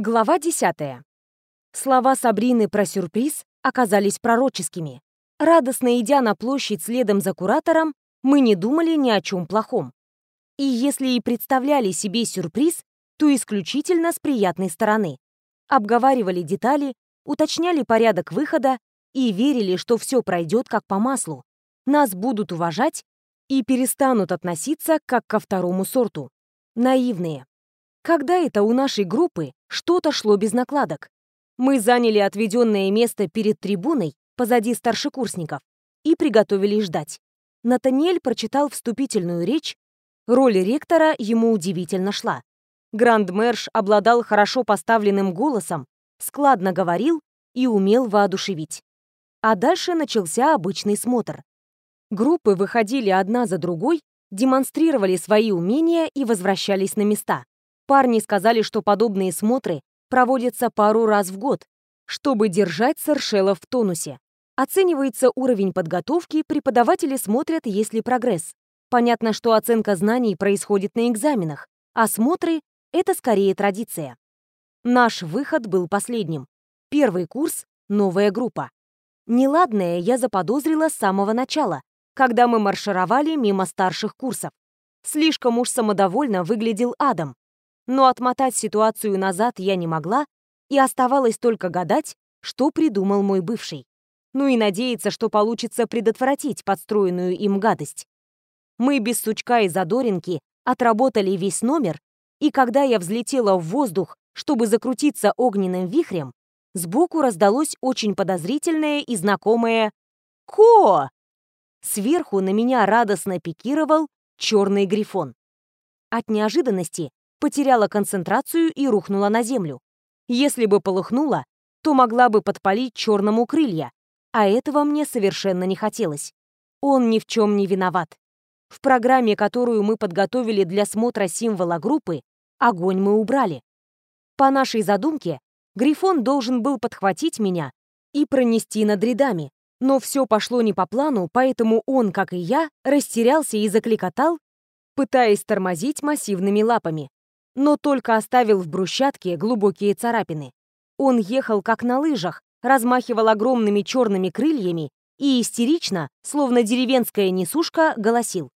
Глава 10. Слова Сабрины про сюрприз оказались пророческими. Радостно идя на площадь следом за куратором, мы не думали ни о чем плохом. И если и представляли себе сюрприз, то исключительно с приятной стороны. Обговаривали детали, уточняли порядок выхода и верили, что все пройдет как по маслу. Нас будут уважать и перестанут относиться как ко второму сорту. Наивные. Когда это у нашей группы что-то шло без накладок? Мы заняли отведенное место перед трибуной позади старшекурсников и приготовились ждать. Натаниэль прочитал вступительную речь, роль ректора ему удивительно шла. Гранд-мэрш обладал хорошо поставленным голосом, складно говорил и умел воодушевить. А дальше начался обычный смотр. Группы выходили одна за другой, демонстрировали свои умения и возвращались на места. Парни сказали, что подобные смотры проводятся пару раз в год, чтобы держать саршелов в тонусе. Оценивается уровень подготовки, преподаватели смотрят, есть ли прогресс. Понятно, что оценка знаний происходит на экзаменах, а смотры — это скорее традиция. Наш выход был последним. Первый курс — новая группа. Неладное я заподозрила с самого начала, когда мы маршировали мимо старших курсов. Слишком уж самодовольно выглядел Адам, но отмотать ситуацию назад я не могла, и оставалось только гадать, что придумал мой бывший. Ну и надеяться, что получится предотвратить подстроенную им гадость. Мы без сучка и задоринки отработали весь номер, и когда я взлетела в воздух, чтобы закрутиться огненным вихрем, сбоку раздалось очень подозрительное и знакомое «Ко!». Сверху на меня радостно пикировал черный грифон. От неожиданности потеряла концентрацию и рухнула на землю. Если бы полыхнула, то могла бы подпалить черному крылья, а этого мне совершенно не хотелось. Он ни в чем не виноват. В программе, которую мы подготовили для смотра символа группы, огонь мы убрали. По нашей задумке, Грифон должен был подхватить меня и пронести над рядами, но все пошло не по плану, поэтому он, как и я, растерялся и закликотал, пытаясь тормозить массивными лапами но только оставил в брусчатке глубокие царапины. Он ехал как на лыжах, размахивал огромными черными крыльями и истерично, словно деревенская несушка, голосил.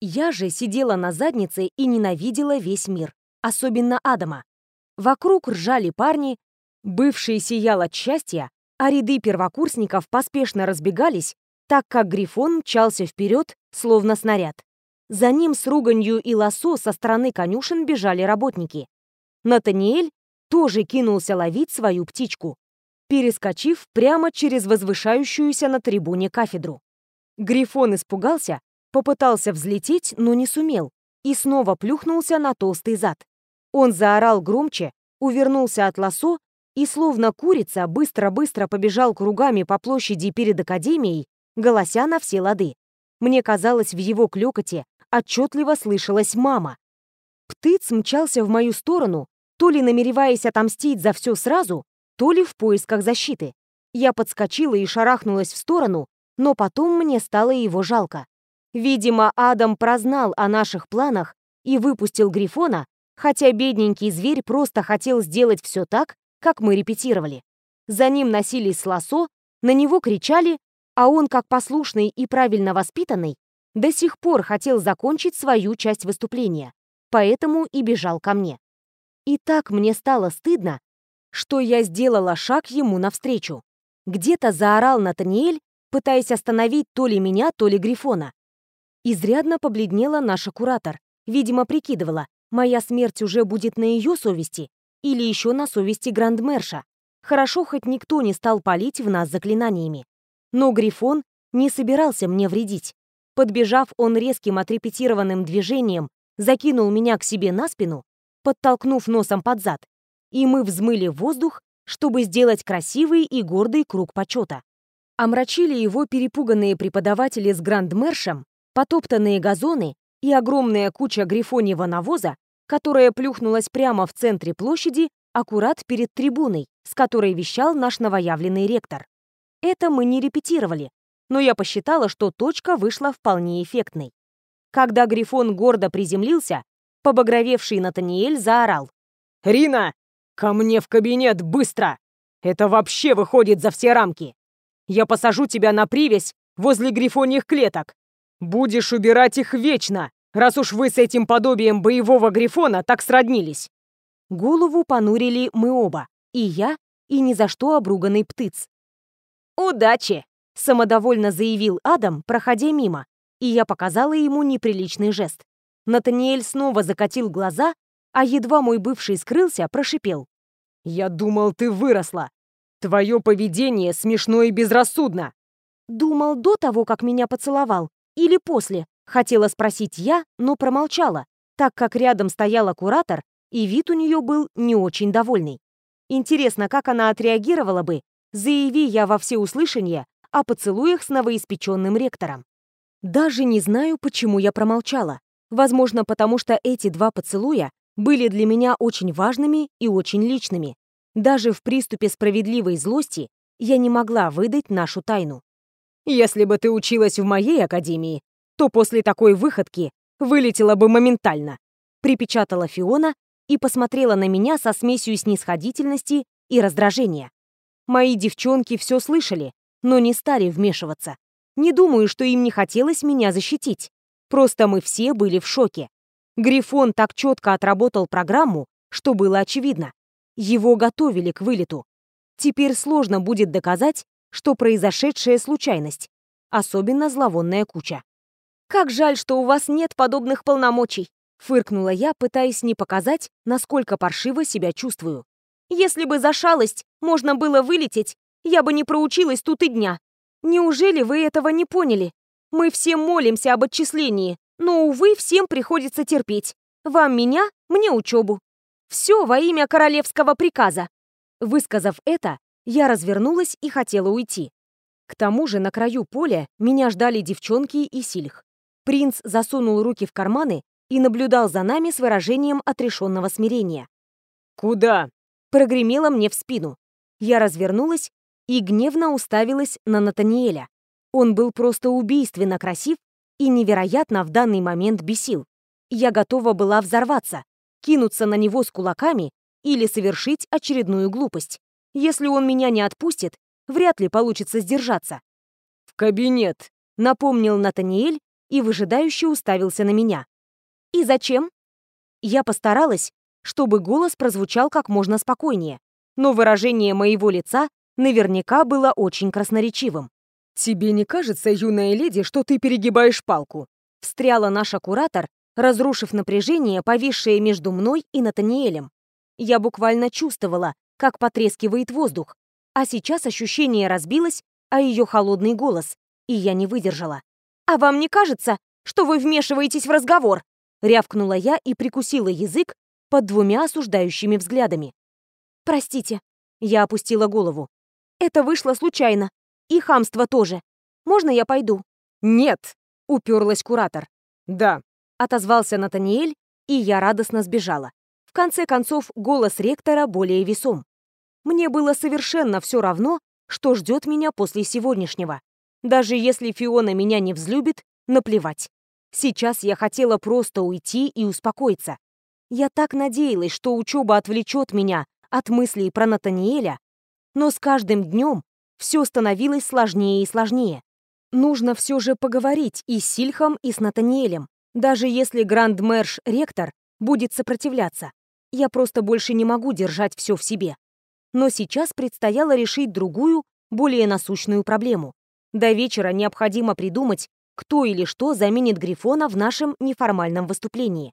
Я же сидела на заднице и ненавидела весь мир, особенно Адама. Вокруг ржали парни, бывший сиял от счастья, а ряды первокурсников поспешно разбегались, так как Грифон мчался вперед, словно снаряд. За ним с руганью и лосо со стороны конюшен бежали работники. Натаниэль тоже кинулся ловить свою птичку, перескочив прямо через возвышающуюся на трибуне кафедру. Грифон испугался, попытался взлететь, но не сумел, и снова плюхнулся на толстый зад. Он заорал громче, увернулся от лосо и, словно курица, быстро-быстро побежал кругами по площади перед академией, голося на все лады. Мне казалось, в его клёкоте отчетливо слышалась мама. Птыц мчался в мою сторону, то ли намереваясь отомстить за все сразу, то ли в поисках защиты. Я подскочила и шарахнулась в сторону, но потом мне стало его жалко. Видимо, Адам прознал о наших планах и выпустил Грифона, хотя бедненький зверь просто хотел сделать все так, как мы репетировали. За ним носились с лосо, на него кричали, а он, как послушный и правильно воспитанный, до сих пор хотел закончить свою часть выступления, поэтому и бежал ко мне. И так мне стало стыдно, что я сделала шаг ему навстречу. Где-то заорал Натаниэль, пытаясь остановить то ли меня, то ли Грифона. Изрядно побледнела наша куратор. Видимо, прикидывала, моя смерть уже будет на ее совести или еще на совести Грандмерша. Хорошо, хоть никто не стал палить в нас заклинаниями. Но Грифон не собирался мне вредить. Подбежав, он резким отрепетированным движением закинул меня к себе на спину, подтолкнув носом под зад, и мы взмыли воздух, чтобы сделать красивый и гордый круг почета. Омрачили его перепуганные преподаватели с грандмершем, потоптанные газоны и огромная куча грифоньего навоза, которая плюхнулась прямо в центре площади, аккурат перед трибуной, с которой вещал наш новоявленный ректор. Это мы не репетировали, но я посчитала, что точка вышла вполне эффектной. Когда Грифон гордо приземлился, побагровевший Натаниэль заорал. «Рина, «Ко мне в кабинет, быстро! Это вообще выходит за все рамки! Я посажу тебя на привязь возле грифоньих клеток. Будешь убирать их вечно, раз уж вы с этим подобием боевого грифона так сроднились!» Голову понурили мы оба, и я, и ни за что обруганный птыц. «Удачи!» — самодовольно заявил Адам, проходя мимо, и я показала ему неприличный жест. Натаниэль снова закатил глаза, а едва мой бывший скрылся, прошипел. «Я думал, ты выросла. Твое поведение смешно и безрассудно». «Думал до того, как меня поцеловал, или после?» Хотела спросить я, но промолчала, так как рядом стояла куратор, и вид у нее был не очень довольный. Интересно, как она отреагировала бы, заяви я во всеуслышание о поцелуях с новоиспеченным ректором. Даже не знаю, почему я промолчала. Возможно, потому что эти два поцелуя были для меня очень важными и очень личными. Даже в приступе справедливой злости я не могла выдать нашу тайну. «Если бы ты училась в моей академии, то после такой выходки вылетела бы моментально», припечатала Фиона и посмотрела на меня со смесью снисходительности и раздражения. Мои девчонки все слышали, но не стали вмешиваться. Не думаю, что им не хотелось меня защитить. Просто мы все были в шоке. Грифон так четко отработал программу, что было очевидно. Его готовили к вылету. Теперь сложно будет доказать, что произошедшая случайность, особенно зловонная куча. «Как жаль, что у вас нет подобных полномочий», фыркнула я, пытаясь не показать, насколько паршиво себя чувствую. «Если бы за шалость можно было вылететь, я бы не проучилась тут и дня. Неужели вы этого не поняли? Мы все молимся об отчислении, но, увы, всем приходится терпеть. Вам меня, мне учебу. Все во имя королевского приказа. Высказав это, я развернулась и хотела уйти. К тому же на краю поля меня ждали девчонки и Сильх. Принц засунул руки в карманы и наблюдал за нами с выражением отрешенного смирения. «Куда?» — прогремело мне в спину. Я развернулась и гневно уставилась на Натаниэля. Он был просто убийственно красив и невероятно в данный момент бесил. Я готова была взорваться, кинуться на него с кулаками или совершить очередную глупость. Если он меня не отпустит, вряд ли получится сдержаться. «В кабинет», — напомнил Натаниэль и выжидающе уставился на меня. «И зачем?» Я постаралась, чтобы голос прозвучал как можно спокойнее, но выражение моего лица наверняка было очень красноречивым. «Тебе не кажется, юная леди, что ты перегибаешь палку?» Встряла наша куратор, разрушив напряжение, повисшее между мной и Натаниэлем. Я буквально чувствовала, как потрескивает воздух, а сейчас ощущение разбилось, а ее холодный голос, и я не выдержала. «А вам не кажется, что вы вмешиваетесь в разговор?» рявкнула я и прикусила язык под двумя осуждающими взглядами. «Простите», — я опустила голову. «Это вышло случайно. И хамство тоже. Можно я пойду?» «Нет!» — уперлась куратор. «Да», — отозвался Натаниэль, и я радостно сбежала. В конце концов, голос ректора более весом. Мне было совершенно все равно, что ждет меня после сегодняшнего. Даже если Фиона меня не взлюбит, наплевать. Сейчас я хотела просто уйти и успокоиться. Я так надеялась, что учеба отвлечет меня от мыслей про Натаниэля, но с каждым днем все становилось сложнее и сложнее. Нужно все же поговорить и с Сильхом, и с Натаниэлем, даже если Гранд-Мэрш-ректор будет сопротивляться. Я просто больше не могу держать все в себе. Но сейчас предстояло решить другую, более насущную проблему. До вечера необходимо придумать, кто или что заменит Грифона в нашем неформальном выступлении.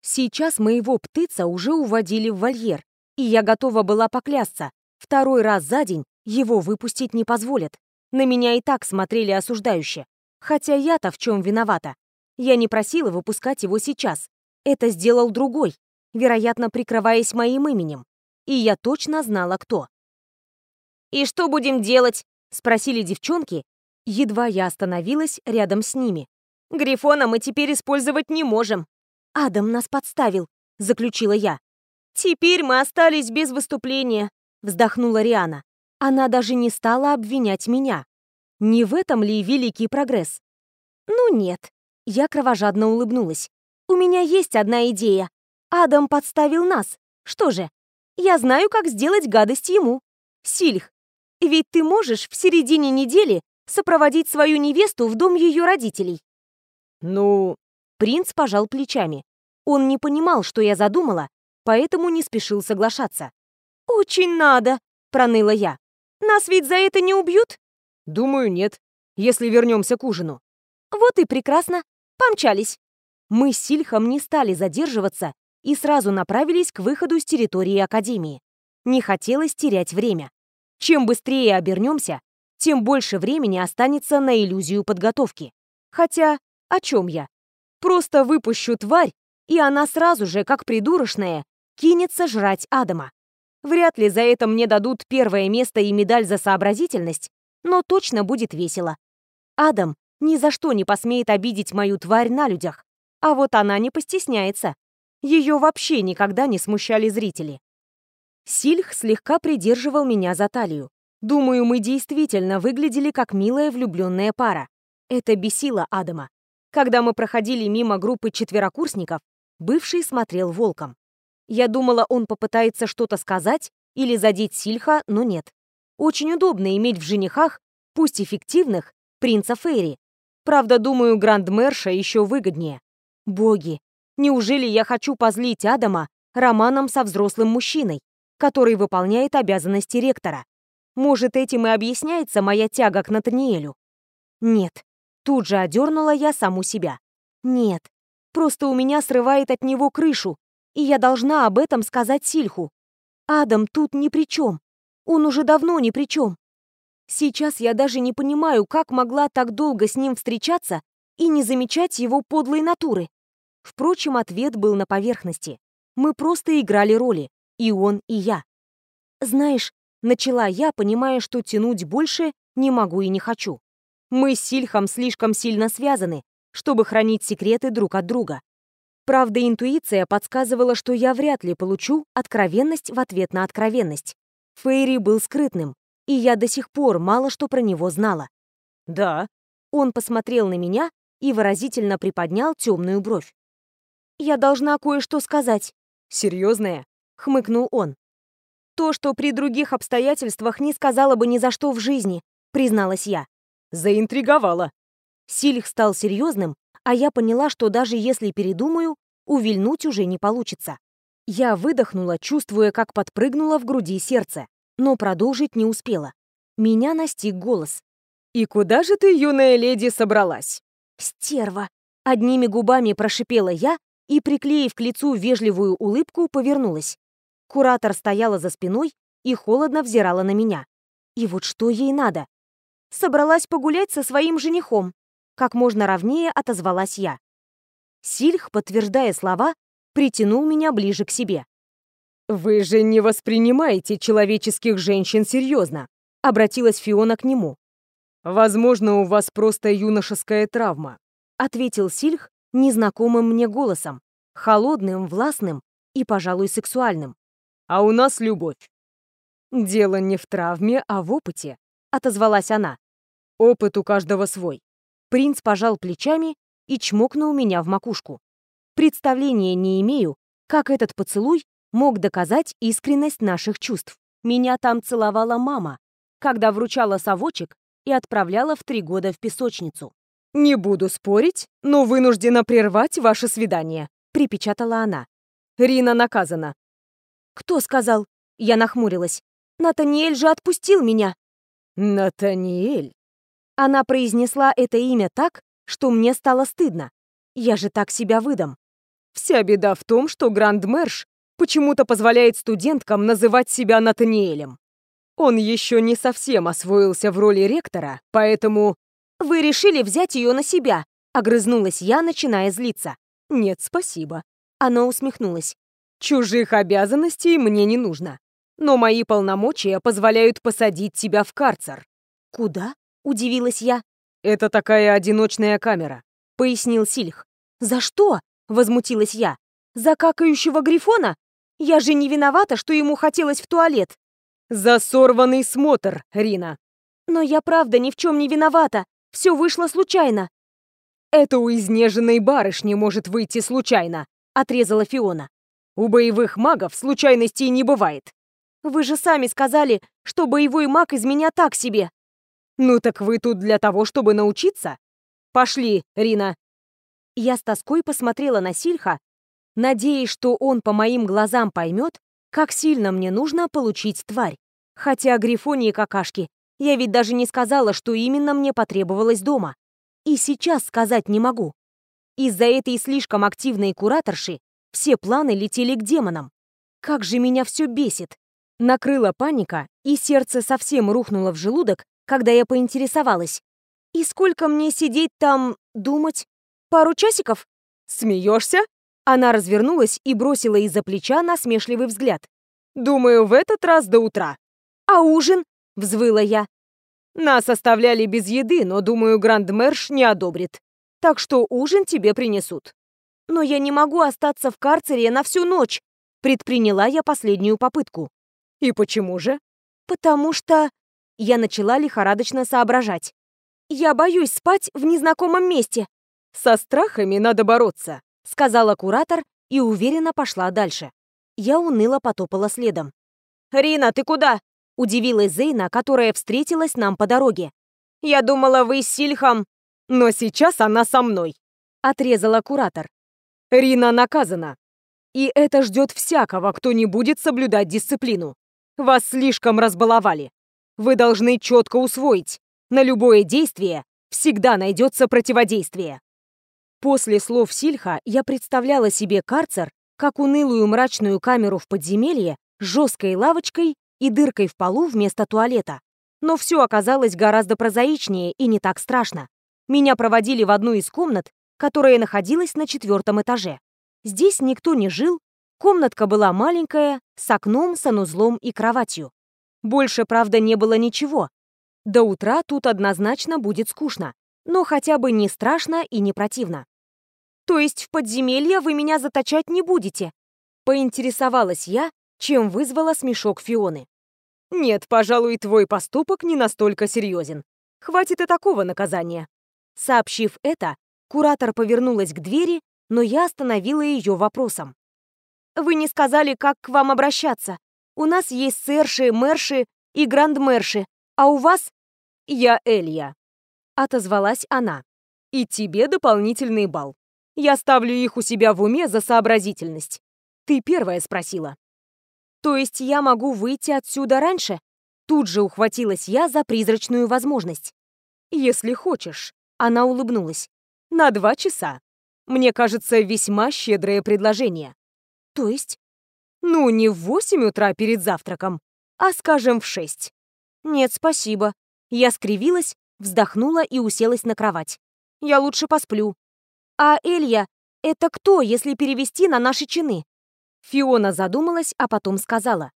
Сейчас моего птыца уже уводили в вольер, и я готова была поклясться, второй раз за день его выпустить не позволят. На меня и так смотрели осуждающе. Хотя я-то в чем виновата? Я не просила выпускать его сейчас. Это сделал другой, вероятно, прикрываясь моим именем. И я точно знала, кто. «И что будем делать?» — спросили девчонки. Едва я остановилась рядом с ними. «Грифона мы теперь использовать не можем». «Адам нас подставил», — заключила я. «Теперь мы остались без выступления», — вздохнула Риана. Она даже не стала обвинять меня. Не в этом ли великий прогресс? Ну нет. Я кровожадно улыбнулась. У меня есть одна идея. Адам подставил нас. Что же? Я знаю, как сделать гадость ему. Сильх, ведь ты можешь в середине недели сопроводить свою невесту в дом ее родителей. Ну, принц пожал плечами. Он не понимал, что я задумала, поэтому не спешил соглашаться. «Очень надо», — проныла я. «Нас ведь за это не убьют?» «Думаю, нет, если вернемся к ужину». «Вот и прекрасно. Помчались». Мы с Сильхом не стали задерживаться и сразу направились к выходу с территории Академии. Не хотелось терять время. Чем быстрее обернемся, тем больше времени останется на иллюзию подготовки. Хотя, о чем я? Просто выпущу тварь, и она сразу же, как придурочная, кинется жрать Адама. Вряд ли за это мне дадут первое место и медаль за сообразительность, но точно будет весело. Адам ни за что не посмеет обидеть мою тварь на людях, а вот она не постесняется. Ее вообще никогда не смущали зрители. Сильх слегка придерживал меня за талию. Думаю, мы действительно выглядели как милая влюбленная пара. Это бесило Адама. Когда мы проходили мимо группы четверокурсников, бывший смотрел волком. Я думала, он попытается что-то сказать или задеть Сильха, но нет. Очень удобно иметь в женихах, пусть эффективных, принца Фейри. Правда, думаю, Грандмерша еще выгоднее. Боги, неужели я хочу позлить Адама романом со взрослым мужчиной? который выполняет обязанности ректора. Может, этим и объясняется моя тяга к Натаниэлю? Нет. Тут же одернула я саму себя. Нет. Просто у меня срывает от него крышу, и я должна об этом сказать Сильху. Адам тут ни при чем. Он уже давно ни при чем. Сейчас я даже не понимаю, как могла так долго с ним встречаться и не замечать его подлой натуры. Впрочем, ответ был на поверхности. Мы просто играли роли и он, и я. Знаешь, начала я, понимая, что тянуть больше не могу и не хочу. Мы с Сильхом слишком сильно связаны, чтобы хранить секреты друг от друга. Правда, интуиция подсказывала, что я вряд ли получу откровенность в ответ на откровенность. Фейри был скрытным, и я до сих пор мало что про него знала. «Да». Он посмотрел на меня и выразительно приподнял темную бровь. «Я должна кое-что сказать». «Серьезное?» хмыкнул он. То, что при других обстоятельствах не сказала бы ни за что в жизни, призналась я. Заинтриговала. Сильх стал серьезным, а я поняла, что даже если передумаю, увильнуть уже не получится. Я выдохнула, чувствуя, как подпрыгнуло в груди сердце, но продолжить не успела. Меня настиг голос. «И куда же ты, юная леди, собралась?» «Стерва!» Одними губами прошипела я и, приклеив к лицу вежливую улыбку, повернулась. Куратор стояла за спиной и холодно взирала на меня. И вот что ей надо? Собралась погулять со своим женихом. Как можно ровнее отозвалась я. Сильх, подтверждая слова, притянул меня ближе к себе. «Вы же не воспринимаете человеческих женщин серьезно», — обратилась Фиона к нему. «Возможно, у вас просто юношеская травма», — ответил Сильх незнакомым мне голосом, холодным, властным и, пожалуй, сексуальным а у нас любовь. Дело не в травме, а в опыте, отозвалась она. Опыт у каждого свой. Принц пожал плечами и чмокнул меня в макушку. Представления не имею, как этот поцелуй мог доказать искренность наших чувств. Меня там целовала мама, когда вручала совочек и отправляла в три года в песочницу. «Не буду спорить, но вынуждена прервать ваше свидание», — припечатала она. «Рина наказана. «Кто сказал?» Я нахмурилась. «Натаниэль же отпустил меня!» «Натаниэль?» Она произнесла это имя так, что мне стало стыдно. Я же так себя выдам. Вся беда в том, что Гранд-Мэрш почему-то позволяет студенткам называть себя Натаниэлем. Он еще не совсем освоился в роли ректора, поэтому... «Вы решили взять ее на себя», — огрызнулась я, начиная злиться. «Нет, спасибо». Она усмехнулась. Чужих обязанностей мне не нужно. Но мои полномочия позволяют посадить тебя в карцер. Куда? Удивилась я. Это такая одиночная камера, пояснил Сильх. За что? Возмутилась я. За какающего грифона? Я же не виновата, что ему хотелось в туалет. За сорванный смотр, Рина. Но я правда ни в чем не виновата. Все вышло случайно. Это у изнеженной барышни может выйти случайно, отрезала Фиона. У боевых магов случайностей не бывает. Вы же сами сказали, что боевой маг из меня так себе. Ну так вы тут для того, чтобы научиться? Пошли, Рина. Я с тоской посмотрела на Сильха, надеясь, что он по моим глазам поймет, как сильно мне нужно получить тварь. Хотя грифонии какашки, я ведь даже не сказала, что именно мне потребовалось дома. И сейчас сказать не могу. Из-за этой слишком активной кураторши все планы летели к демонам. Как же меня все бесит. Накрыла паника, и сердце совсем рухнуло в желудок, когда я поинтересовалась. «И сколько мне сидеть там, думать? Пару часиков?» «Смеешься?» Она развернулась и бросила из-за плеча насмешливый взгляд. «Думаю, в этот раз до утра». «А ужин?» — взвыла я. «Нас оставляли без еды, но, думаю, Грандмерш не одобрит. Так что ужин тебе принесут». «Но я не могу остаться в карцере на всю ночь», — предприняла я последнюю попытку. «И почему же?» «Потому что...» Я начала лихорадочно соображать. «Я боюсь спать в незнакомом месте». «Со страхами надо бороться», — сказала куратор и уверенно пошла дальше. Я уныло потопала следом. «Рина, ты куда?» — удивилась Зейна, которая встретилась нам по дороге. «Я думала, вы с Сильхом...» «Но сейчас она со мной», — отрезала куратор. «Рина наказана. И это ждет всякого, кто не будет соблюдать дисциплину. Вас слишком разбаловали. Вы должны четко усвоить. На любое действие всегда найдется противодействие. После слов Сильха я представляла себе карцер как унылую мрачную камеру в подземелье с жесткой лавочкой и дыркой в полу вместо туалета. Но все оказалось гораздо прозаичнее и не так страшно. Меня проводили в одну из комнат, которая находилась на четвертом этаже. Здесь никто не жил, Комнатка была маленькая, с окном, санузлом и кроватью. Больше, правда, не было ничего. До утра тут однозначно будет скучно, но хотя бы не страшно и не противно. «То есть в подземелье вы меня заточать не будете?» Поинтересовалась я, чем вызвала смешок Фионы. «Нет, пожалуй, твой поступок не настолько серьезен. Хватит и такого наказания». Сообщив это, куратор повернулась к двери, но я остановила ее вопросом. Вы не сказали, как к вам обращаться. У нас есть сэрши, мэрши и грандмерши, а у вас...» «Я Элья», — отозвалась она. «И тебе дополнительный балл. Я ставлю их у себя в уме за сообразительность. Ты первая спросила». «То есть я могу выйти отсюда раньше?» Тут же ухватилась я за призрачную возможность. «Если хочешь», — она улыбнулась. «На два часа. Мне кажется, весьма щедрое предложение». То есть? Ну, не в восемь утра перед завтраком, а, скажем, в шесть. Нет, спасибо. Я скривилась, вздохнула и уселась на кровать. Я лучше посплю. А Элья, это кто, если перевести на наши чины? Фиона задумалась, а потом сказала.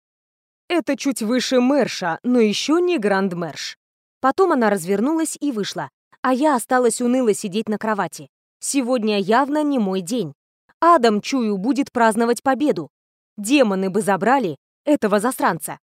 Это чуть выше Мэрша, но еще не Гранд-Мэрш. Потом она развернулась и вышла, а я осталась уныло сидеть на кровати. Сегодня явно не мой день. Адам, чую, будет праздновать победу. Демоны бы забрали этого засранца.